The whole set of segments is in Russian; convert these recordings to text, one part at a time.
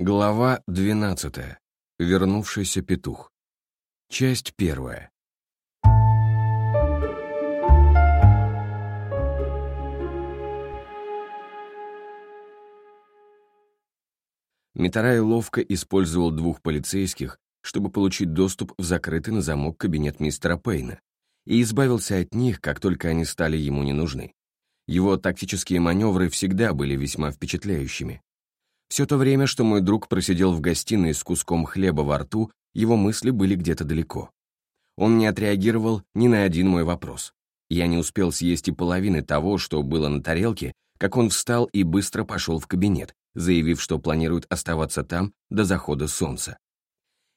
Глава 12. Вернувшийся петух. Часть первая. Митарай ловко использовал двух полицейских, чтобы получить доступ в закрытый на замок кабинет мистера Пейна, и избавился от них, как только они стали ему не нужны. Его тактические маневры всегда были весьма впечатляющими. Все то время, что мой друг просидел в гостиной с куском хлеба во рту, его мысли были где-то далеко. Он не отреагировал ни на один мой вопрос. Я не успел съесть и половины того, что было на тарелке, как он встал и быстро пошел в кабинет, заявив, что планирует оставаться там до захода солнца.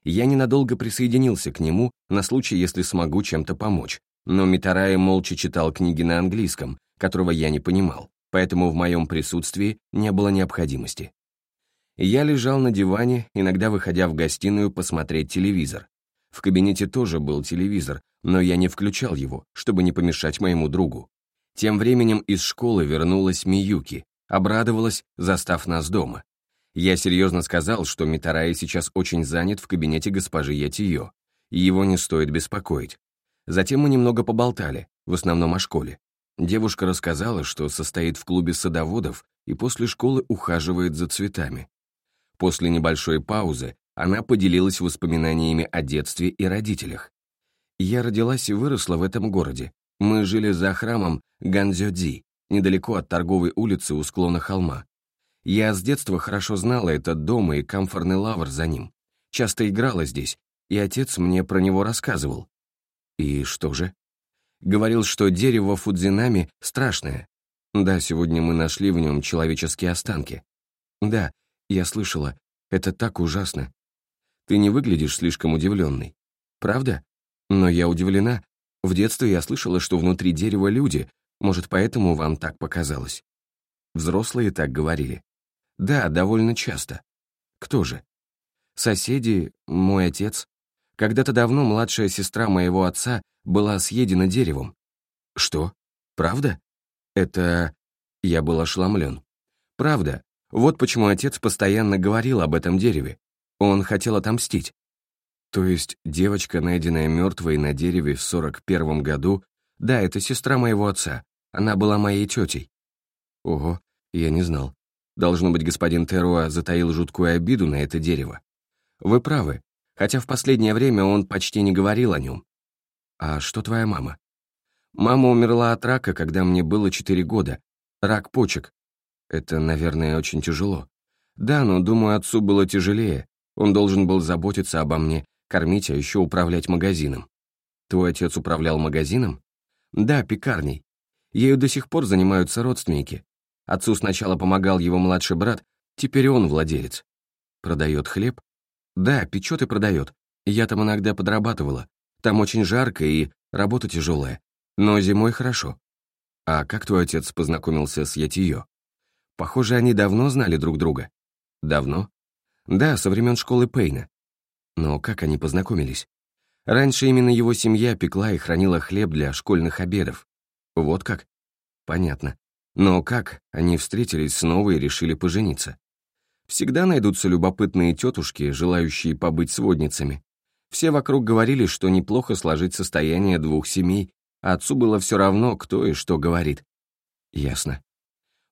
Я ненадолго присоединился к нему на случай, если смогу чем-то помочь, но Митарая молча читал книги на английском, которого я не понимал, поэтому в моем присутствии не было необходимости. Я лежал на диване, иногда выходя в гостиную посмотреть телевизор. В кабинете тоже был телевизор, но я не включал его, чтобы не помешать моему другу. Тем временем из школы вернулась Миюки, обрадовалась, застав нас дома. Я серьезно сказал, что Митараи сейчас очень занят в кабинете госпожи Ятиё, и его не стоит беспокоить. Затем мы немного поболтали, в основном о школе. Девушка рассказала, что состоит в клубе садоводов и после школы ухаживает за цветами. После небольшой паузы она поделилась воспоминаниями о детстве и родителях. «Я родилась и выросла в этом городе. Мы жили за храмом Ганзёдзи, недалеко от торговой улицы у склона холма. Я с детства хорошо знала этот дом и камфорный лавр за ним. Часто играла здесь, и отец мне про него рассказывал. И что же? Говорил, что дерево Фудзинами страшное. Да, сегодня мы нашли в нем человеческие останки. Да, я слышала, это так ужасно. Ты не выглядишь слишком удивленной. Правда? Но я удивлена. В детстве я слышала, что внутри дерева люди, может, поэтому вам так показалось. Взрослые так говорили. Да, довольно часто. Кто же? Соседи, мой отец. Когда-то давно младшая сестра моего отца была съедена деревом. Что? Правда? Это... Я был ошеломлен. Правда, вот почему отец постоянно говорил об этом дереве. Он хотел отомстить. То есть девочка, найденная мертвой на дереве в 41 году, да, это сестра моего отца. Она была моей тетей. Ого, я не знал. Должно быть, господин Теруа затаил жуткую обиду на это дерево. Вы правы, хотя в последнее время он почти не говорил о нем. А что твоя мама? Мама умерла от рака, когда мне было 4 года. Рак почек, это, наверное, очень тяжело. Да, но, думаю, отцу было тяжелее. Он должен был заботиться обо мне, кормить, а еще управлять магазином. Твой отец управлял магазином? Да, пекарней. Ею до сих пор занимаются родственники. Отцу сначала помогал его младший брат, теперь он владелец. Продает хлеб? Да, печет и продает. Я там иногда подрабатывала. Там очень жарко и работа тяжелая. Но зимой хорошо. А как твой отец познакомился с Ятиё? Похоже, они давно знали друг друга. Давно? Да, со времен школы Пейна. Но как они познакомились? Раньше именно его семья пекла и хранила хлеб для школьных обедов. Вот как? Понятно. Но как они встретились снова и решили пожениться? Всегда найдутся любопытные тетушки, желающие побыть сводницами. Все вокруг говорили, что неплохо сложить состояние двух семей, а отцу было все равно, кто и что говорит. Ясно.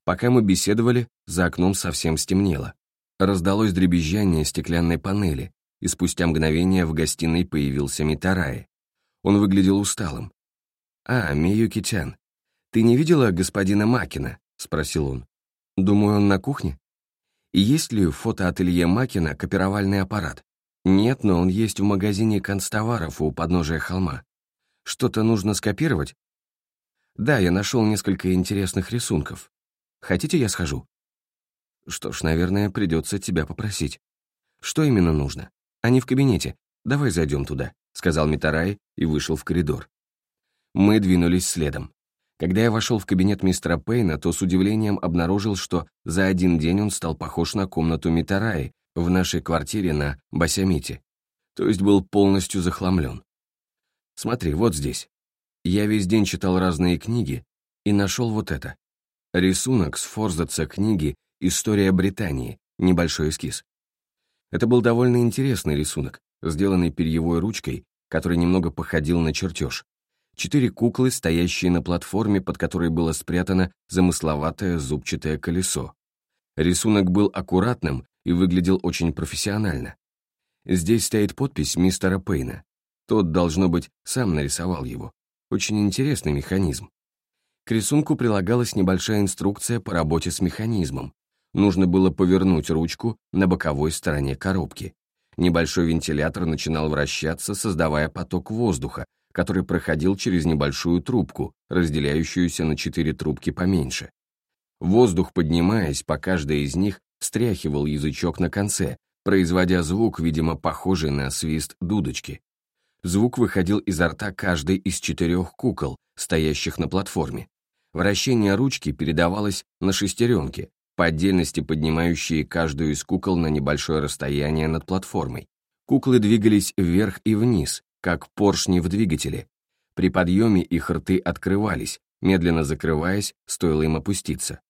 Пока мы беседовали, за окном совсем стемнело. Раздалось дребезжание стеклянной панели, и спустя мгновение в гостиной появился Митараи. Он выглядел усталым. «А, Миюки-чан, ты не видела господина Макина?» — спросил он. «Думаю, он на кухне?» «И есть ли в фотоателье Макина копировальный аппарат?» «Нет, но он есть в магазине констоваров у подножия холма. Что-то нужно скопировать?» «Да, я нашел несколько интересных рисунков. Хотите, я схожу?» «Что ж, наверное, придется тебя попросить. Что именно нужно? Они в кабинете. Давай зайдем туда», — сказал Митарай и вышел в коридор. Мы двинулись следом. Когда я вошел в кабинет мистера Пейна, то с удивлением обнаружил, что за один день он стал похож на комнату Митараи в нашей квартире на Басямите, то есть был полностью захламлен. Смотри, вот здесь. Я весь день читал разные книги и нашел вот это. Рисунок с форзаца книги «История Британии», небольшой эскиз. Это был довольно интересный рисунок, сделанный перьевой ручкой, который немного походил на чертеж. Четыре куклы, стоящие на платформе, под которой было спрятано замысловатое зубчатое колесо. Рисунок был аккуратным и выглядел очень профессионально. Здесь стоит подпись мистера Пейна. Тот, должно быть, сам нарисовал его. Очень интересный механизм. К рисунку прилагалась небольшая инструкция по работе с механизмом. Нужно было повернуть ручку на боковой стороне коробки. Небольшой вентилятор начинал вращаться, создавая поток воздуха, который проходил через небольшую трубку, разделяющуюся на четыре трубки поменьше. Воздух, поднимаясь по каждой из них, встряхивал язычок на конце, производя звук, видимо, похожий на свист дудочки. Звук выходил изо рта каждой из четырех кукол, стоящих на платформе. Вращение ручки передавалось на шестеренки, по отдельности поднимающие каждую из кукол на небольшое расстояние над платформой. Куклы двигались вверх и вниз, как поршни в двигателе. При подъеме их рты открывались, медленно закрываясь, стоило им опуститься.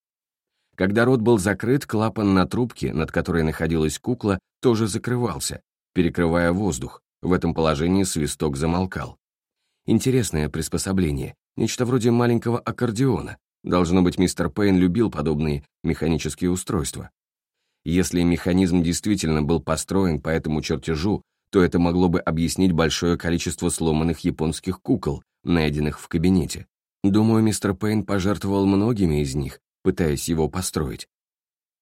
Когда рот был закрыт, клапан на трубке, над которой находилась кукла, тоже закрывался, перекрывая воздух. В этом положении свисток замолкал. Интересное приспособление, нечто вроде маленького аккордеона. Должно быть, мистер Пейн любил подобные механические устройства. Если механизм действительно был построен по этому чертежу, то это могло бы объяснить большое количество сломанных японских кукол, найденных в кабинете. Думаю, мистер Пейн пожертвовал многими из них, пытаясь его построить.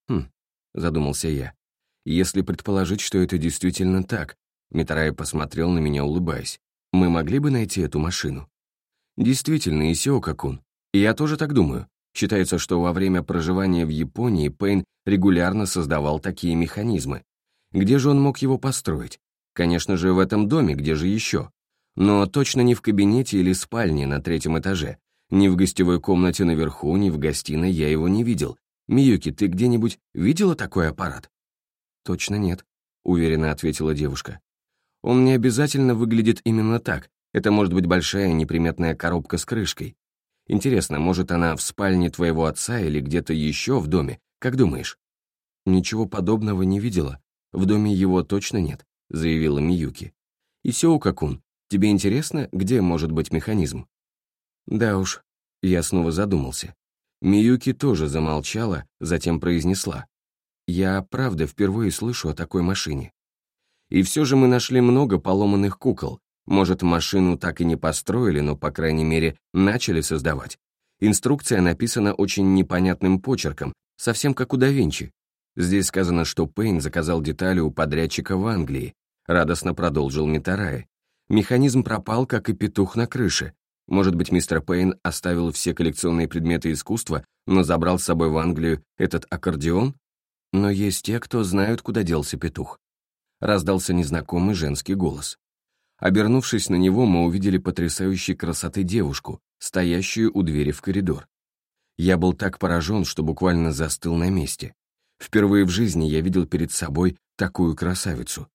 Хм, задумался я. Если предположить, что это действительно так, Митарай посмотрел на меня, улыбаясь. Мы могли бы найти эту машину? Действительно, Исио-какун. И я тоже так думаю. Считается, что во время проживания в Японии Пейн регулярно создавал такие механизмы. Где же он мог его построить? Конечно же, в этом доме, где же еще? Но точно не в кабинете или спальне на третьем этаже. Ни в гостевой комнате наверху, ни в гостиной я его не видел. Миюки, ты где-нибудь видела такой аппарат? Точно нет, уверенно ответила девушка. Он не обязательно выглядит именно так. Это может быть большая неприметная коробка с крышкой. Интересно, может она в спальне твоего отца или где-то еще в доме? Как думаешь? Ничего подобного не видела. В доме его точно нет, заявила Миюки. И Сеукакун, тебе интересно, где может быть механизм? Да уж, я снова задумался. Миюки тоже замолчала, затем произнесла. Я, правда, впервые слышу о такой машине. И все же мы нашли много поломанных кукол. Может, машину так и не построили, но, по крайней мере, начали создавать. Инструкция написана очень непонятным почерком, совсем как у да Винчи. Здесь сказано, что Пейн заказал детали у подрядчика в Англии, радостно продолжил Митарай. Механизм пропал, как и петух на крыше, может быть, мистер Пейн оставил все коллекционные предметы искусства, но забрал с собой в Англию этот аккордеон? Но есть те, кто знают, куда делся петух. Раздался незнакомый женский голос. Обернувшись на него, мы увидели потрясающей красоты девушку, стоящую у двери в коридор. Я был так поражен, что буквально застыл на месте. Впервые в жизни я видел перед собой такую красавицу.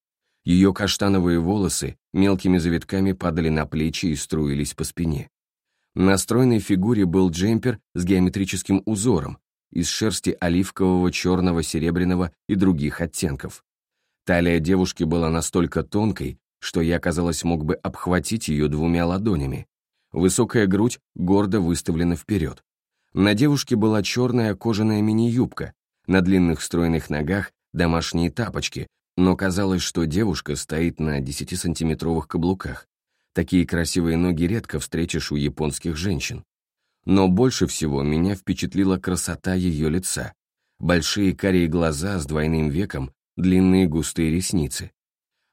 Ее каштановые волосы мелкими завитками падали на плечи и струились по спине. На стройной фигуре был джемпер с геометрическим узором из шерсти оливкового, черного, серебряного и других оттенков. Талия девушки была настолько тонкой, что я, казалось, мог бы обхватить ее двумя ладонями. Высокая грудь гордо выставлена вперед. На девушке была черная кожаная мини-юбка, на длинных стройных ногах домашние тапочки, но казалось, что девушка стоит на 10-сантиметровых каблуках. Такие красивые ноги редко встретишь у японских женщин. Но больше всего меня впечатлила красота ее лица. Большие карие глаза с двойным веком, длинные густые ресницы.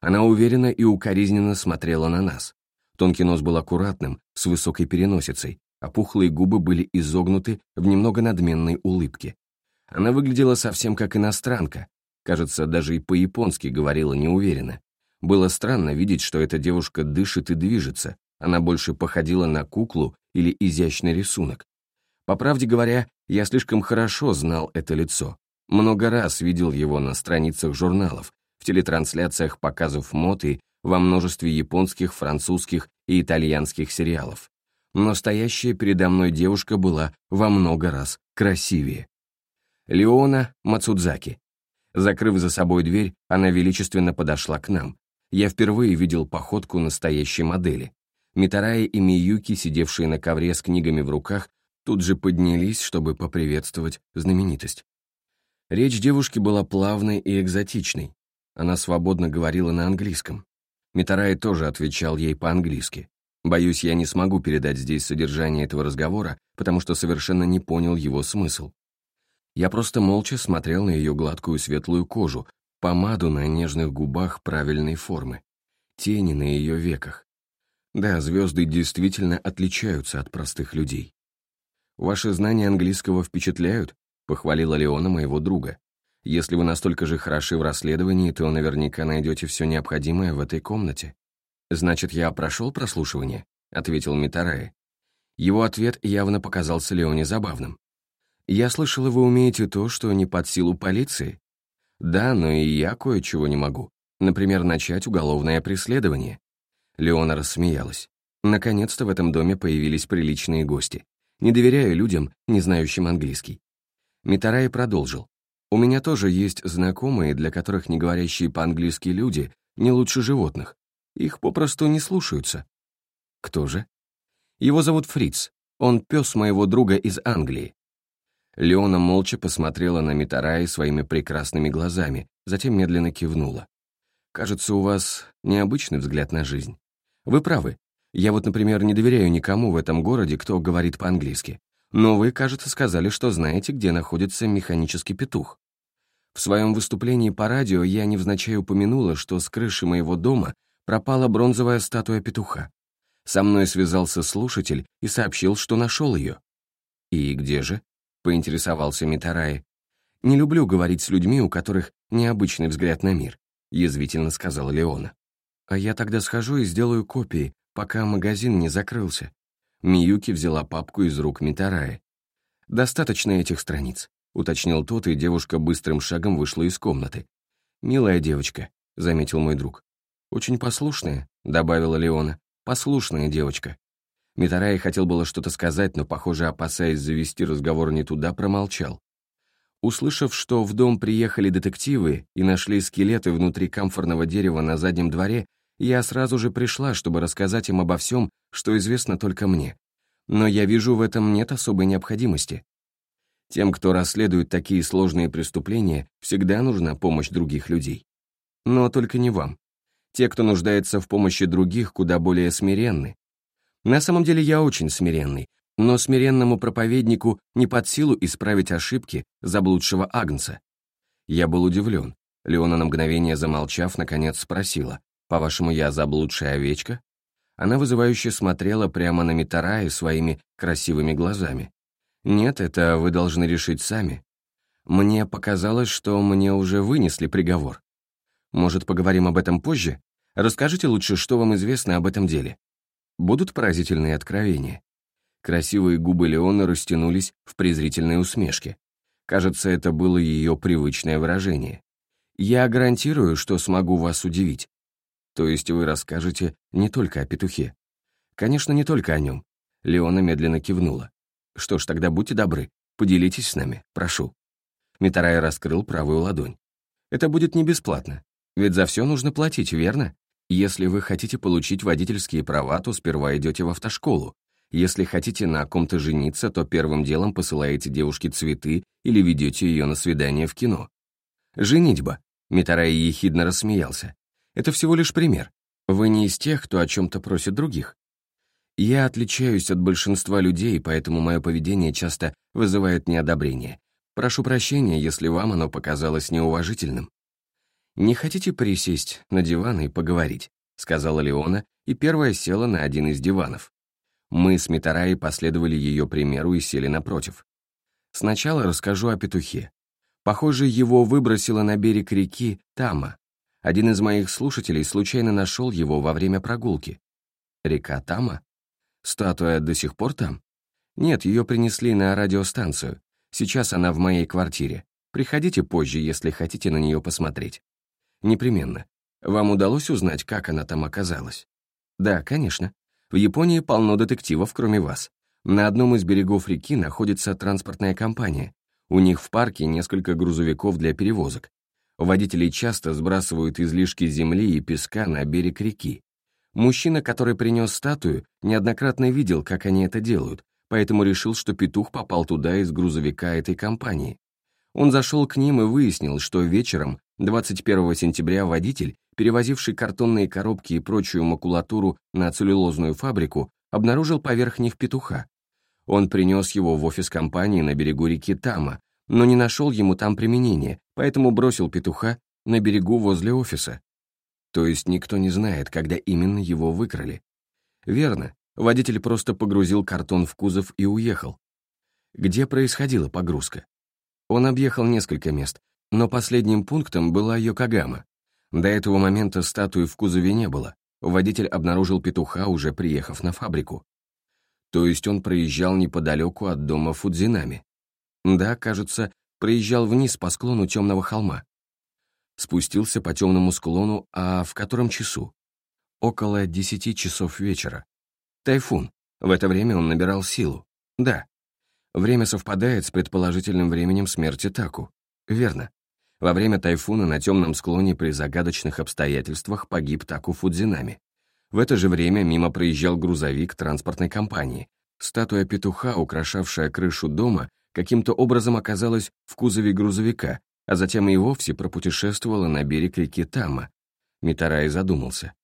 Она уверенно и укоризненно смотрела на нас. Тонкий нос был аккуратным, с высокой переносицей, а пухлые губы были изогнуты в немного надменной улыбке. Она выглядела совсем как иностранка, Кажется, даже и по-японски говорила неуверенно. Было странно видеть, что эта девушка дышит и движется. Она больше походила на куклу или изящный рисунок. По правде говоря, я слишком хорошо знал это лицо. Много раз видел его на страницах журналов, в телетрансляциях показов моды, во множестве японских, французских и итальянских сериалов. Но стоящая передо мной девушка была во много раз красивее. Леона Мацудзаки, Закрыв за собой дверь, она величественно подошла к нам. Я впервые видел походку настоящей модели. Митарая и Миюки, сидевшие на ковре с книгами в руках, тут же поднялись, чтобы поприветствовать знаменитость. Речь девушки была плавной и экзотичной. Она свободно говорила на английском. Митарай тоже отвечал ей по-английски. Боюсь, я не смогу передать здесь содержание этого разговора, потому что совершенно не понял его смысл. Я просто молча смотрел на ее гладкую светлую кожу, помаду на нежных губах правильной формы, тени на ее веках. Да, звезды действительно отличаются от простых людей. «Ваши знания английского впечатляют», — похвалила Леона моего друга. «Если вы настолько же хороши в расследовании, то наверняка найдете все необходимое в этой комнате». «Значит, я прошел прослушивание?» — ответил Митарае. Его ответ явно показался Леоне забавным. «Я слышала, вы умеете то, что не под силу полиции?» «Да, но и я кое-чего не могу. Например, начать уголовное преследование». Леона рассмеялась. Наконец-то в этом доме появились приличные гости. Не доверяю людям, не знающим английский. Митарай продолжил. «У меня тоже есть знакомые, для которых не говорящие по-английски люди не лучше животных. Их попросту не слушаются. Кто же? Его зовут Фриц. Он пес моего друга из Англии. Леона молча посмотрела на Митараи своими прекрасными глазами, затем медленно кивнула. «Кажется, у вас необычный взгляд на жизнь. Вы правы. Я вот, например, не доверяю никому в этом городе, кто говорит по-английски. Но вы, кажется, сказали, что знаете, где находится механический петух. В своем выступлении по радио я невзначай упомянула, что с крыши моего дома пропала бронзовая статуя петуха. Со мной связался слушатель и сообщил, что нашел ее. «И где же?» — поинтересовался Митарай. «Не люблю говорить с людьми, у которых необычный взгляд на мир», — язвительно сказала Леона. «А я тогда схожу и сделаю копии, пока магазин не закрылся». Миюки взяла папку из рук Митарая. «Достаточно этих страниц», — уточнил тот, и девушка быстрым шагом вышла из комнаты. «Милая девочка», — заметил мой друг. «Очень послушная», — добавила Леона. «Послушная девочка». Митарай хотел было что-то сказать, но, похоже, опасаясь завести разговор не туда, промолчал. Услышав, что в дом приехали детективы и нашли скелеты внутри камфорного дерева на заднем дворе, я сразу же пришла, чтобы рассказать им обо всем, что известно только мне. Но я вижу, в этом нет особой необходимости. Тем, кто расследует такие сложные преступления, всегда нужна помощь других людей. Но только не вам. Те, кто нуждается в помощи других, куда более смиренны. На самом деле я очень смиренный, но смиренному проповеднику не под силу исправить ошибки заблудшего Агнца. Я был удивлен. Леона на мгновение замолчав, наконец спросила, «По-вашему, я заблудшая овечка?» Она вызывающе смотрела прямо на Митарая своими красивыми глазами. «Нет, это вы должны решить сами. Мне показалось, что мне уже вынесли приговор. Может, поговорим об этом позже? Расскажите лучше, что вам известно об этом деле. Будут поразительные откровения. Красивые губы Леона растянулись в презрительной усмешке. Кажется, это было ее привычное выражение. «Я гарантирую, что смогу вас удивить. То есть вы расскажете не только о петухе?» «Конечно, не только о нем». Леона медленно кивнула. «Что ж, тогда будьте добры, поделитесь с нами, прошу». Митарай раскрыл правую ладонь. «Это будет не бесплатно. Ведь за все нужно платить, верно? Если вы хотите получить водительские права, то сперва идете в автошколу. Если хотите на ком-то жениться, то первым делом посылаете девушке цветы или ведете ее на свидание в кино. Женитьба. Митарай ехидно рассмеялся. Это всего лишь пример. Вы не из тех, кто о чем-то просит других. Я отличаюсь от большинства людей, поэтому мое поведение часто вызывает неодобрение. Прошу прощения, если вам оно показалось неуважительным. «Не хотите присесть на диван и поговорить?» — сказала Леона, и первая села на один из диванов. Мы с Митараей последовали ее примеру и сели напротив. Сначала расскажу о петухе. Похоже, его выбросило на берег реки Тама. Один из моих слушателей случайно нашел его во время прогулки. Река Тама? Статуя до сих пор там? Нет, ее принесли на радиостанцию. Сейчас она в моей квартире. Приходите позже, если хотите на нее посмотреть. Непременно. Вам удалось узнать, как она там оказалась? Да, конечно. В Японии полно детективов, кроме вас. На одном из берегов реки находится транспортная компания. У них в парке несколько грузовиков для перевозок. Водители часто сбрасывают излишки земли и песка на берег реки. Мужчина, который принес статую, неоднократно видел, как они это делают, поэтому решил, что петух попал туда из грузовика этой компании. Он зашел к ним и выяснил, что вечером 21 сентября водитель, перевозивший картонные коробки и прочую макулатуру на целлюлозную фабрику, обнаружил поверх них петуха. Он принес его в офис компании на берегу реки Тама, но не нашел ему там применения, поэтому бросил петуха на берегу возле офиса. То есть никто не знает, когда именно его выкрали. Верно, водитель просто погрузил картон в кузов и уехал. Где происходила погрузка? Он объехал несколько мест, но последним пунктом была Йокогама. До этого момента статуи в кузове не было. Водитель обнаружил петуха, уже приехав на фабрику. То есть он проезжал неподалеку от дома Фудзинами. Да, кажется, проезжал вниз по склону темного холма. Спустился по темному склону, а в котором часу? Около десяти часов вечера. Тайфун. В это время он набирал силу. Да. Время совпадает с предположительным временем смерти Таку. Верно. Во время тайфуна на темном склоне при загадочных обстоятельствах погиб Таку Фудзинами. В это же время мимо проезжал грузовик транспортной компании. Статуя петуха, украшавшая крышу дома, каким-то образом оказалась в кузове грузовика, а затем и вовсе пропутешествовала на берег реки Тама. Митарай задумался.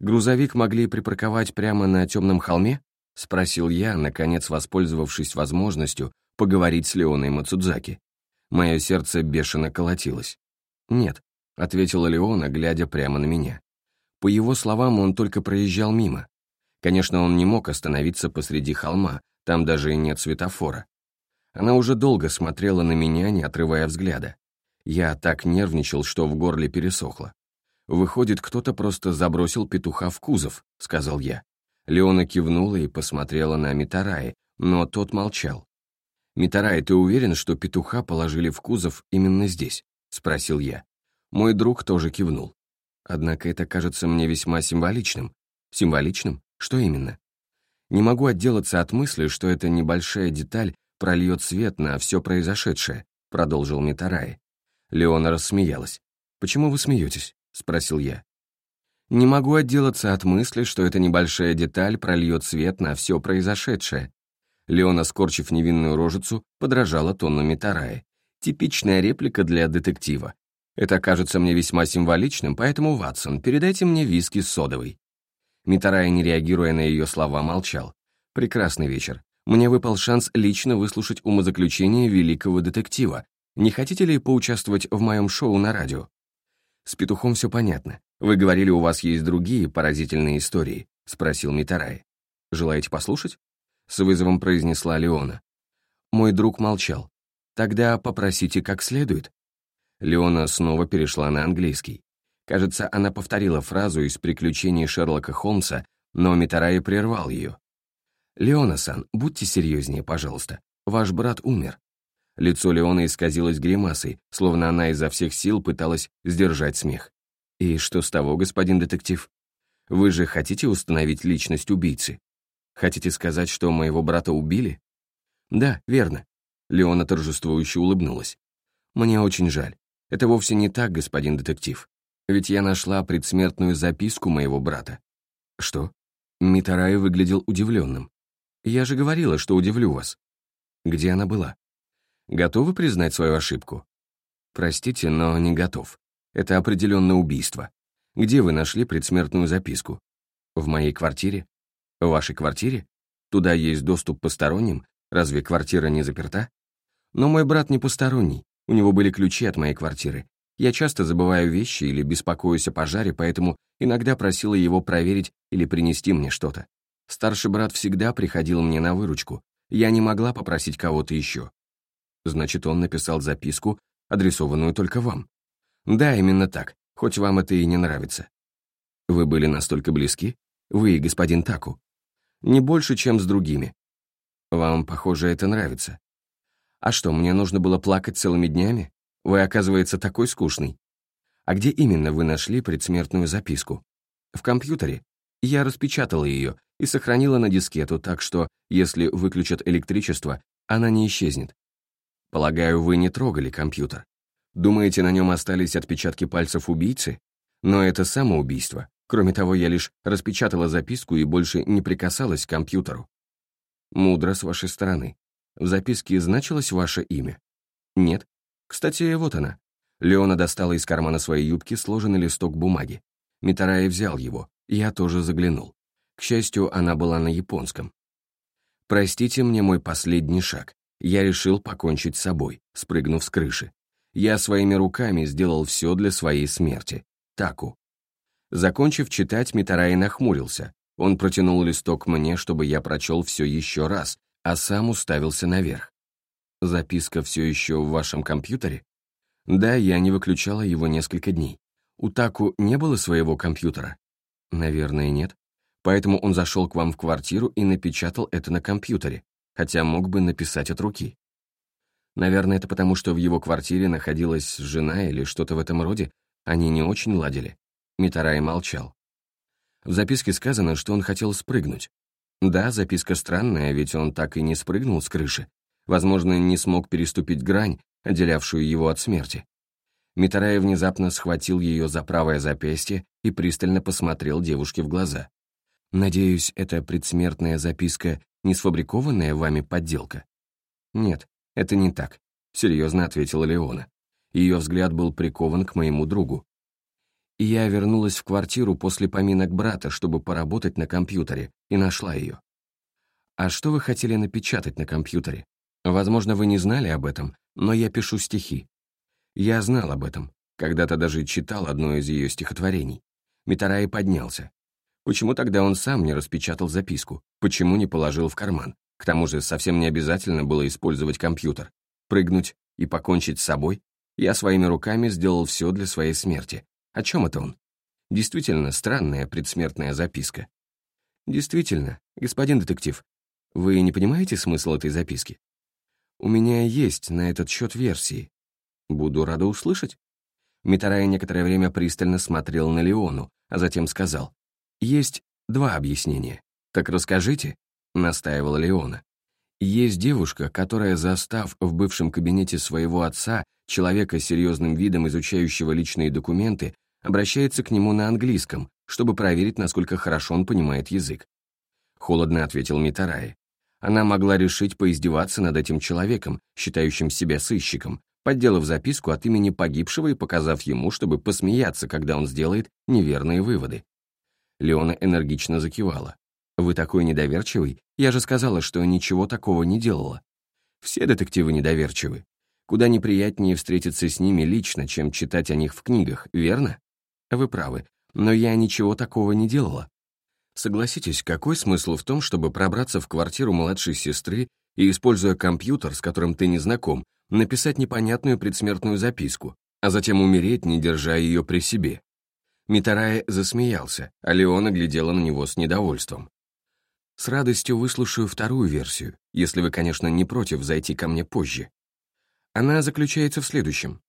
«Грузовик могли припарковать прямо на темном холме?» — спросил я, наконец воспользовавшись возможностью поговорить с Леоной Мацудзаки. Мое сердце бешено колотилось. «Нет», — ответила Леона, глядя прямо на меня. По его словам, он только проезжал мимо. Конечно, он не мог остановиться посреди холма, там даже и нет светофора. Она уже долго смотрела на меня, не отрывая взгляда. Я так нервничал, что в горле пересохло. «Выходит, кто-то просто забросил петуха в кузов», — сказал я. Леона кивнула и посмотрела на Митараи, но тот молчал. «Митарай, ты уверен, что петуха положили в кузов именно здесь?» — спросил я. Мой друг тоже кивнул. Однако это кажется мне весьма символичным. Символичным? Что именно? Не могу отделаться от мысли, что эта небольшая деталь прольет свет на все произошедшее, продолжил Митарай. Леона рассмеялась. «Почему вы смеетесь?» — спросил я. «Не могу отделаться от мысли, что эта небольшая деталь прольет свет на все произошедшее». Леона, скорчив невинную рожицу, подражала тону Митарая. Типичная реплика для детектива. Это кажется мне весьма символичным, поэтому, Ватсон, передайте мне виски с содовой». Митарай, не реагируя на ее слова, молчал. «Прекрасный вечер. Мне выпал шанс лично выслушать умозаключение великого детектива. Не хотите ли поучаствовать в моем шоу на радио?» «С петухом все понятно. Вы говорили, у вас есть другие поразительные истории», — спросил Митарай. «Желаете послушать?» — с вызовом произнесла Леона. Мой друг молчал. «Тогда попросите как следует», Леона снова перешла на английский. Кажется, она повторила фразу из приключений Шерлока Холмса, но Митараи прервал ее. «Леона-сан, будьте серьезнее, пожалуйста. Ваш брат умер». Лицо Леона исказилось гримасой, словно она изо всех сил пыталась сдержать смех. «И что с того, господин детектив? Вы же хотите установить личность убийцы? Хотите сказать, что моего брата убили?» «Да, верно». Леона торжествующе улыбнулась. «Мне очень жаль. Это вовсе не так, господин детектив. Ведь я нашла предсмертную записку моего брата. Что? Митарай выглядел удивленным. Я же говорила, что удивлю вас. Где она была? Готовы признать свою ошибку? Простите, но не готов. Это определенно убийство. Где вы нашли предсмертную записку? В моей квартире? В вашей квартире? Туда есть доступ посторонним? Разве квартира не заперта? Но мой брат не посторонний. У него были ключи от моей квартиры. Я часто забываю вещи или беспокоюсь о пожаре, поэтому иногда просила его проверить или принести мне что-то. Старший брат всегда приходил мне на выручку. Я не могла попросить кого-то еще. Значит, он написал записку, адресованную только вам. Да, именно так, хоть вам это и не нравится. Вы были настолько близки? Вы и господин Таку. Не больше, чем с другими. Вам, похоже, это нравится. А что, мне нужно было плакать целыми днями? Вы, оказывается, такой скучный. А где именно вы нашли предсмертную записку? В компьютере. Я распечатала ее и сохранила на дискету, так что, если выключат электричество, она не исчезнет. Полагаю, вы не трогали компьютер. Думаете, на нем остались отпечатки пальцев убийцы? Но это самоубийство. Кроме того, я лишь распечатала записку и больше не прикасалась к компьютеру. Мудро с вашей стороны. В записке значилось ваше имя? Нет. Кстати, вот она. Леона достала из кармана своей юбки сложенный листок бумаги. Митарай взял его, я тоже заглянул. К счастью, она была на японском. «Простите мне мой последний шаг. Я решил покончить с собой, спрыгнув с крыши. Я своими руками сделал все для своей смерти. Таку». Закончив читать, Митарай нахмурился. Он протянул листок мне, чтобы я прочел все еще раз, а сам уставился наверх. «Записка все еще в вашем компьютере?» «Да, я не выключала его несколько дней. У Таку не было своего компьютера?» «Наверное, нет. Поэтому он зашел к вам в квартиру и напечатал это на компьютере, хотя мог бы написать от руки. Наверное, это потому, что в его квартире находилась жена или что-то в этом роде, они не очень ладили. Митарай молчал. В записке сказано, что он хотел спрыгнуть. Да, записка странная, ведь он так и не спрыгнул с крыши. Возможно, не смог переступить грань, отделявшую его от смерти. Митарай внезапно схватил ее за правое запястье и пристально посмотрел девушке в глаза. «Надеюсь, эта предсмертная записка не сфабрикованная вами подделка?» «Нет, это не так», — серьезно ответила Леона. Ее взгляд был прикован к моему другу. Я вернулась в квартиру после поминок брата, чтобы поработать на компьютере, и нашла ее. А что вы хотели напечатать на компьютере? Возможно, вы не знали об этом, но я пишу стихи. Я знал об этом, когда-то даже читал одно из ее стихотворений. Митарай поднялся. Почему тогда он сам не распечатал записку? Почему не положил в карман? К тому же совсем не обязательно было использовать компьютер. Прыгнуть и покончить с собой? Я своими руками сделал все для своей смерти. О чем это он? Действительно странная предсмертная записка. Действительно, господин детектив, вы не понимаете смысл этой записки? У меня есть на этот счет версии. Буду рада услышать. Митарай некоторое время пристально смотрел на Леону, а затем сказал, «Есть два объяснения. Так расскажите», — настаивала Леона. Есть девушка, которая, застав в бывшем кабинете своего отца, человека с серьезным видом, изучающего личные документы, обращается к нему на английском, чтобы проверить, насколько хорошо он понимает язык. Холодно ответил Митарай. Она могла решить поиздеваться над этим человеком, считающим себя сыщиком, подделав записку от имени погибшего и показав ему, чтобы посмеяться, когда он сделает неверные выводы. Леона энергично закивала. «Вы такой недоверчивый? Я же сказала, что ничего такого не делала». «Все детективы недоверчивы. Куда неприятнее встретиться с ними лично, чем читать о них в книгах, верно?» Вы правы, но я ничего такого не делала. Согласитесь, какой смысл в том, чтобы пробраться в квартиру младшей сестры и, используя компьютер, с которым ты не знаком, написать непонятную предсмертную записку, а затем умереть, не держа ее при себе? Митарай засмеялся, а Леона глядела на него с недовольством. «С радостью выслушаю вторую версию, если вы, конечно, не против зайти ко мне позже. Она заключается в следующем.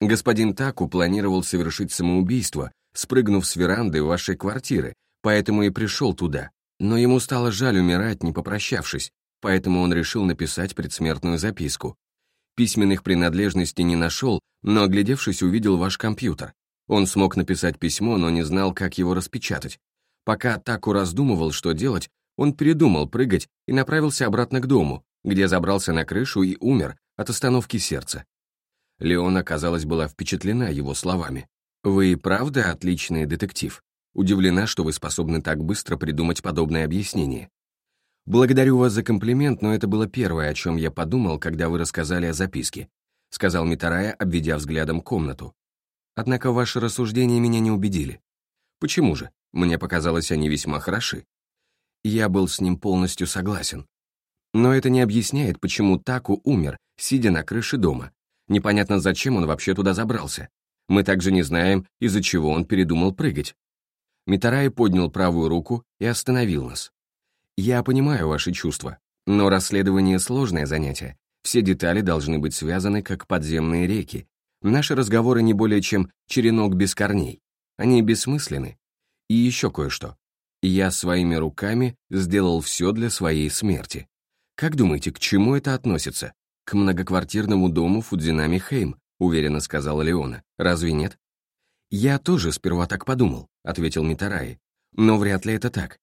Господин Таку планировал совершить самоубийство, спрыгнув с веранды вашей квартиры, поэтому и пришел туда. Но ему стало жаль умирать, не попрощавшись, поэтому он решил написать предсмертную записку. Письменных принадлежностей не нашел, но, оглядевшись, увидел ваш компьютер. Он смог написать письмо, но не знал, как его распечатать. Пока Таку раздумывал, что делать, он передумал прыгать и направился обратно к дому, где забрался на крышу и умер от остановки сердца. Леона, казалось, была впечатлена его словами. «Вы и правда отличный детектив. Удивлена, что вы способны так быстро придумать подобное объяснение. Благодарю вас за комплимент, но это было первое, о чем я подумал, когда вы рассказали о записке», сказал Митарая, обведя взглядом комнату. «Однако ваши рассуждения меня не убедили. Почему же? Мне показалось, они весьма хороши. Я был с ним полностью согласен. Но это не объясняет, почему Таку умер, сидя на крыше дома, Непонятно, зачем он вообще туда забрался. Мы также не знаем, из-за чего он передумал прыгать. Митарай поднял правую руку и остановил нас. «Я понимаю ваши чувства, но расследование — сложное занятие. Все детали должны быть связаны, как подземные реки. Наши разговоры не более чем черенок без корней. Они бессмысленны. И еще кое-что. Я своими руками сделал все для своей смерти. Как думаете, к чему это относится? к многоквартирному дому Фудзинами Хейм, — уверенно сказала Леона. «Разве нет?» «Я тоже сперва так подумал», — ответил Митараи. «Но вряд ли это так».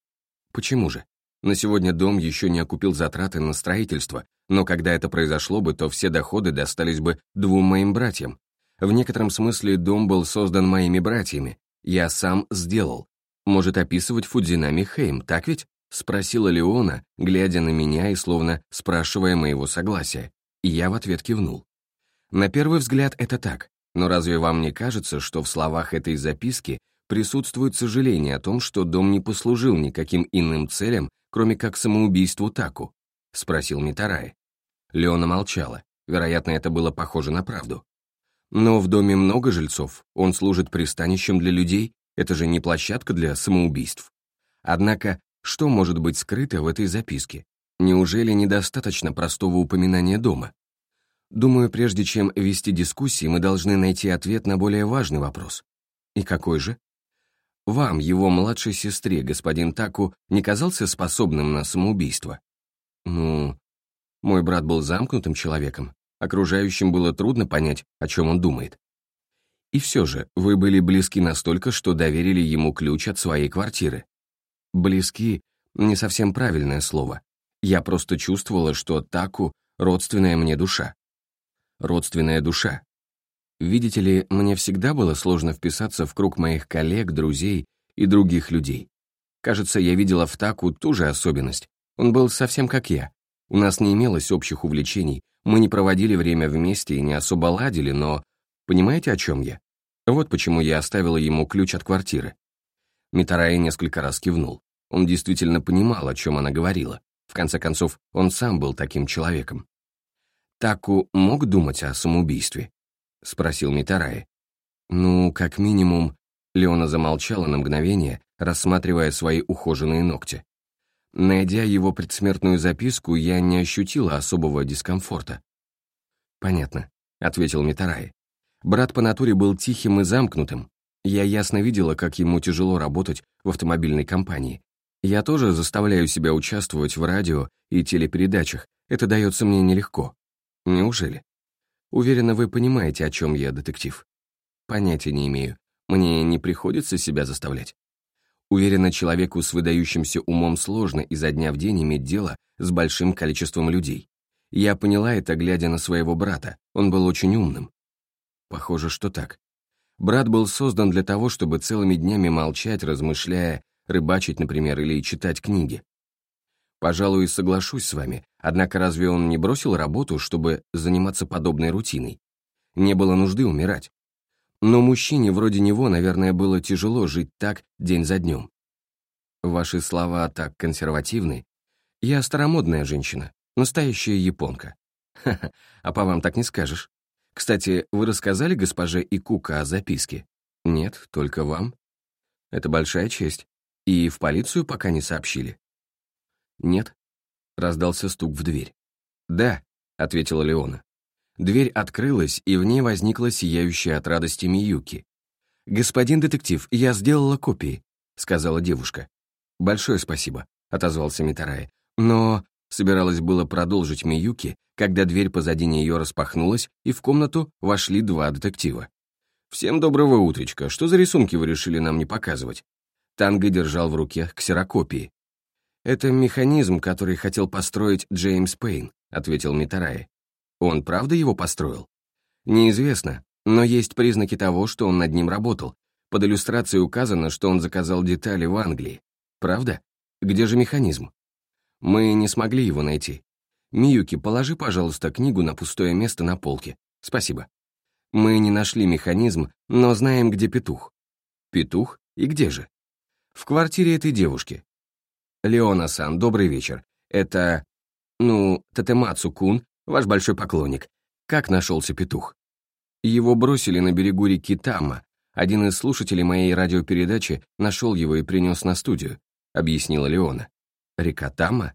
«Почему же? На сегодня дом еще не окупил затраты на строительство, но когда это произошло бы, то все доходы достались бы двум моим братьям. В некотором смысле дом был создан моими братьями. Я сам сделал. Может описывать Фудзинами Хейм, так ведь?» — спросила Леона, глядя на меня и словно спрашивая моего согласия. И я в ответ кивнул. На первый взгляд это так, но разве вам не кажется, что в словах этой записки присутствует сожаление о том, что дом не послужил никаким иным целям, кроме как самоубийству Таку? Спросил Митарай. Леона молчала. Вероятно, это было похоже на правду. Но в доме много жильцов, он служит пристанищем для людей, это же не площадка для самоубийств. Однако, что может быть скрыто в этой записке? Неужели недостаточно простого упоминания дома? Думаю, прежде чем вести дискуссии, мы должны найти ответ на более важный вопрос. И какой же? Вам, его младшей сестре, господин Таку, не казался способным на самоубийство? Ну, мой брат был замкнутым человеком. Окружающим было трудно понять, о чем он думает. И все же, вы были близки настолько, что доверили ему ключ от своей квартиры. Близки — не совсем правильное слово. Я просто чувствовала, что Таку — родственная мне душа родственная душа. Видите ли, мне всегда было сложно вписаться в круг моих коллег, друзей и других людей. Кажется, я видела в Таку ту же особенность. Он был совсем как я. У нас не имелось общих увлечений, мы не проводили время вместе и не особо ладили, но... Понимаете, о чем я? Вот почему я оставила ему ключ от квартиры. Митарай несколько раз кивнул. Он действительно понимал, о чем она говорила. В конце концов, он сам был таким человеком. Таку мог думать о самоубийстве?» — спросил Митарай. «Ну, как минимум...» Леона замолчала на мгновение, рассматривая свои ухоженные ногти. Найдя его предсмертную записку, я не ощутила особого дискомфорта. «Понятно», — ответил Митарай. Брат по натуре был тихим и замкнутым. Я ясно видела, как ему тяжело работать в автомобильной компании. Я тоже заставляю себя участвовать в радио и телепередачах, это дается мне нелегко. Неужели? Уверена, вы понимаете, о чем я, детектив. Понятия не имею. Мне не приходится себя заставлять. Уверена, человеку с выдающимся умом сложно изо дня в день иметь дело с большим количеством людей. Я поняла это, глядя на своего брата. Он был очень умным. Похоже, что так. Брат был создан для того, чтобы целыми днями молчать, размышляя, рыбачить, например, или читать книги. Пожалуй, соглашусь с вами, однако разве он не бросил работу, чтобы заниматься подобной рутиной? Не было нужды умирать. Но мужчине вроде него, наверное, было тяжело жить так день за днем. Ваши слова так консервативны. Я старомодная женщина, настоящая японка. Ха-ха, а по вам так не скажешь. Кстати, вы рассказали госпоже Икука о записке? Нет, только вам. Это большая честь. И в полицию пока не сообщили. «Нет?» — раздался стук в дверь. «Да», — ответила Леона. Дверь открылась, и в ней возникла сияющая от радости Миюки. «Господин детектив, я сделала копии», — сказала девушка. «Большое спасибо», — отозвался Митарай. «Но...» — собиралась было продолжить Миюки, когда дверь позади нее распахнулась, и в комнату вошли два детектива. «Всем доброго утречка. Что за рисунки вы решили нам не показывать?» Танго держал в руке ксерокопии. «Это механизм, который хотел построить Джеймс Пейн», — ответил Митарай. «Он правда его построил?» «Неизвестно, но есть признаки того, что он над ним работал. Под иллюстрацией указано, что он заказал детали в Англии. Правда? Где же механизм?» «Мы не смогли его найти. Миюки, положи, пожалуйста, книгу на пустое место на полке. Спасибо. Мы не нашли механизм, но знаем, где петух». «Петух? И где же?» «В квартире этой девушки. Леона-сан, добрый вечер. Это... Ну, Татемацу-кун, ваш большой поклонник. Как нашелся петух? Его бросили на берегу реки Тама. Один из слушателей моей радиопередачи нашел его и принес на студию, объяснила Леона. Река Тама?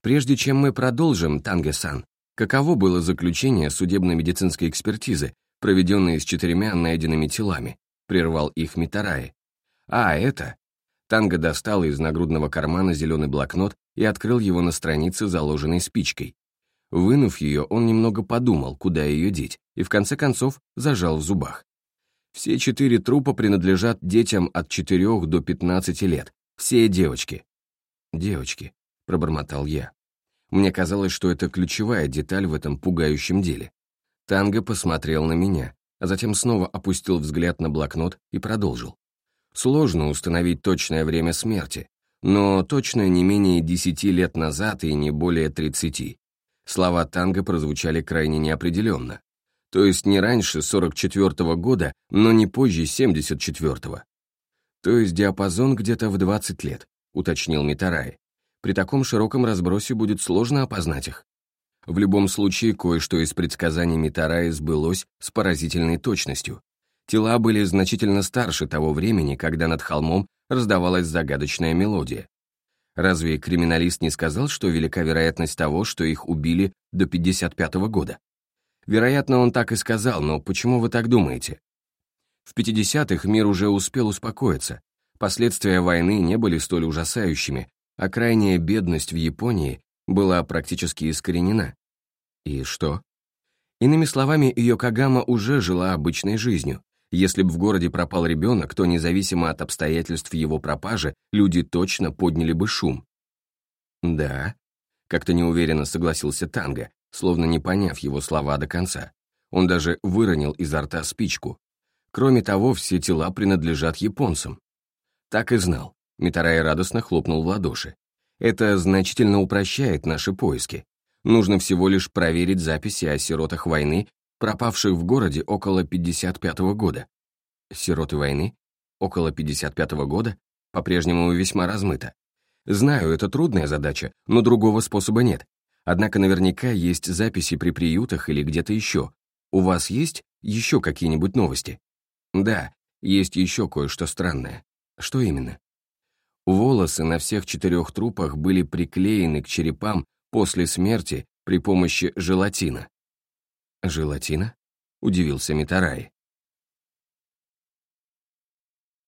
Прежде чем мы продолжим, Танге-сан, каково было заключение судебно-медицинской экспертизы, проведенной с четырьмя найденными телами, прервал их Митараи. А, это... Танго достал из нагрудного кармана зеленый блокнот и открыл его на странице, заложенной спичкой. Вынув ее, он немного подумал, куда ее деть, и в конце концов зажал в зубах. Все четыре трупа принадлежат детям от 4 до 15 лет. Все девочки. «Девочки», — пробормотал я. Мне казалось, что это ключевая деталь в этом пугающем деле. Танго посмотрел на меня, а затем снова опустил взгляд на блокнот и продолжил. Сложно установить точное время смерти, но точно не менее десяти лет назад и не более тридцати. Слова танго прозвучали крайне неопределенно. То есть не раньше 44-го года, но не позже 74-го. То есть диапазон где-то в 20 лет, уточнил Митарай. При таком широком разбросе будет сложно опознать их. В любом случае, кое-что из предсказаний Митараи сбылось с поразительной точностью. Тела были значительно старше того времени, когда над холмом раздавалась загадочная мелодия. Разве криминалист не сказал, что велика вероятность того, что их убили до 55-го года? Вероятно, он так и сказал, но почему вы так думаете? В 50-х мир уже успел успокоиться. Последствия войны не были столь ужасающими, а крайняя бедность в Японии была практически искоренена. И что? Иными словами, Йокогама уже жила обычной жизнью. Если бы в городе пропал ребенок, то независимо от обстоятельств его пропажи, люди точно подняли бы шум. Да, как-то неуверенно согласился Танго, словно не поняв его слова до конца. Он даже выронил изо рта спичку. Кроме того, все тела принадлежат японцам. Так и знал. Митарай радостно хлопнул в ладоши. Это значительно упрощает наши поиски. Нужно всего лишь проверить записи о сиротах войны пропавших в городе около 55 -го года. Сироты войны? Около 55 -го года? По-прежнему весьма размыто. Знаю, это трудная задача, но другого способа нет. Однако наверняка есть записи при приютах или где-то еще. У вас есть еще какие-нибудь новости? Да, есть еще кое-что странное. Что именно? Волосы на всех четырех трупах были приклеены к черепам после смерти при помощи желатина. «Желатина?» — удивился Митарай.